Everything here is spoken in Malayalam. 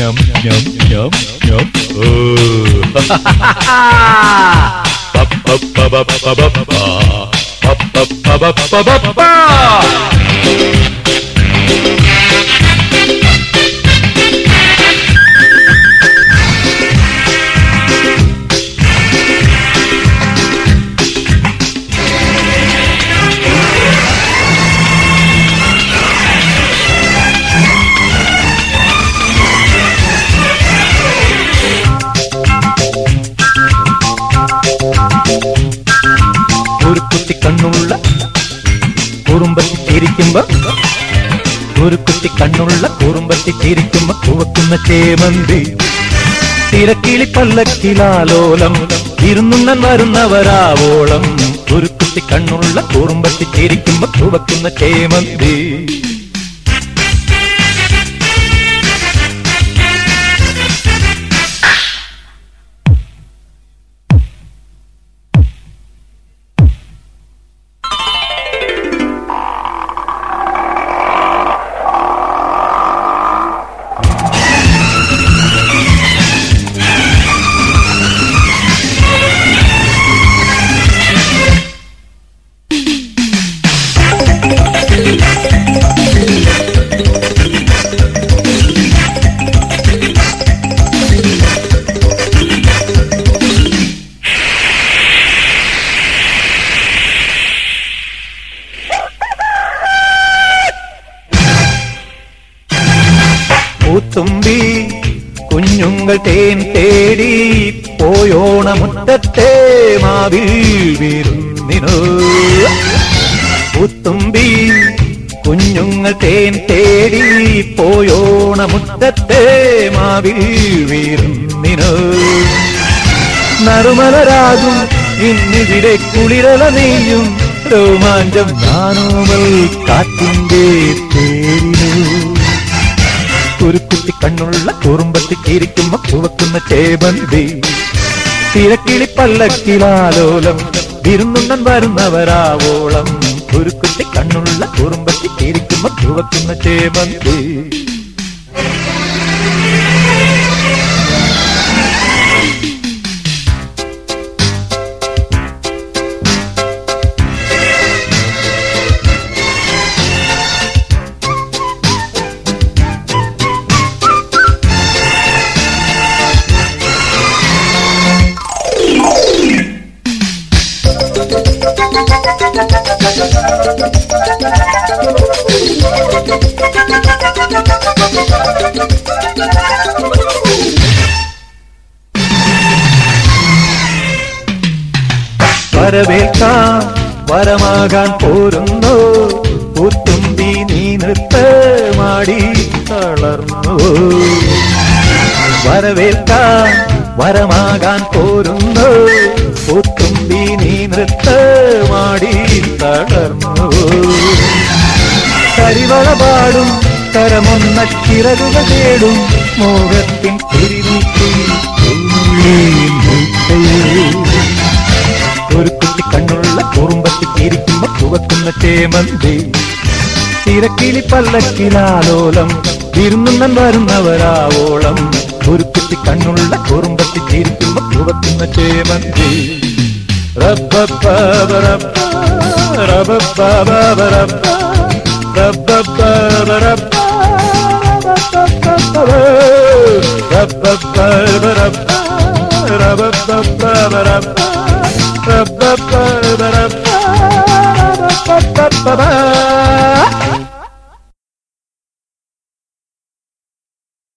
nyam nyam nyam nyam oh bap bap bap bap bap bap bap bap bap bap ഒരു കുട്ടി കണ്ണുള്ള കുറുമ്പത്തി ചിരിക്കുമ്പോ കുവക്കുന്ന ചേമന്തി. തിരക്കിളി പല്ലക്കിലാലോലം ഇരുന്നുണ്ണൻ വരുന്നവരാവോളം. ഒരു കുട്ടി കണ്ണുള്ള കുറുമ്പത്തി ചിരിക്കുമ്പോ കുവക്കുന്ന ചേമന്തി. പൂത്തുമ്പി കുഞ്ഞുങ്ങൾ തേൻ തേടി പോയോണ പോയോണമുറ്റത്തെ മാവിൽ വീരുന്നിനു. പൂത്തുമ്പി കുഞ്ഞുങ്ങൾ തേൻ തേടി പോയോണ പോയോണമുറ്റത്തെ മാവിൽ വീരുന്നിനു. നറുമലരാകും ഇന്നിവിടെ കുളിരല നെയ്യും. രോമാഞ്ചം ഞാനോമൽ കാറ്റിന്റെ തേരിനു. കുരുക്കുത്തി കണ്ണുള്ള കുറുമ്പത്തി കീരിക്കുമ്പ ചുവക്കുന്ന ചേബന്തി തിരക്കിളി പല്ലക്കിലാലോലം വിരുന്നുണ്ടൻ വരുന്നവരാവോളം. കുട്ടി കണ്ണുള്ള കുറുമ്പത്തി ചിരിക്കുമ്പോ ചുവക്കുന്ന ചേബന്തി വരവേൽക്കാം വരമാകാൻ പോരുന്നു. പുത്തുമ്പി നീ നൃത്തമാടി തളർന്നു. വരവേൽക്കാം വരമാകാൻ പോരുന്നു. പൊത്തുമ്പി നീ നൃത്തമാടി തളർന്നു. കരിവള പാടും കരമൊന്ന ചിറകുക തേടും മോഹത്തിൻ ഒരു കുട്ടി കണ്ണുള്ള കുറുമ്പത്തി ഇരിക്കുമ്പോ ചുവക്കുന്ന ചേമന്തി. തിരക്കിളി പല്ലക്കിലാലോലം തിരുന്നുന്നൻ വരുന്നവരാവോളം. കുട്ടി കണ്ണുള്ള കുറുമ്പത്തി ചിരിക്കുമ്പോ ചുവക്കുന്ന ചേമന്തി റബ്ബബ്ബബറബ്ബ,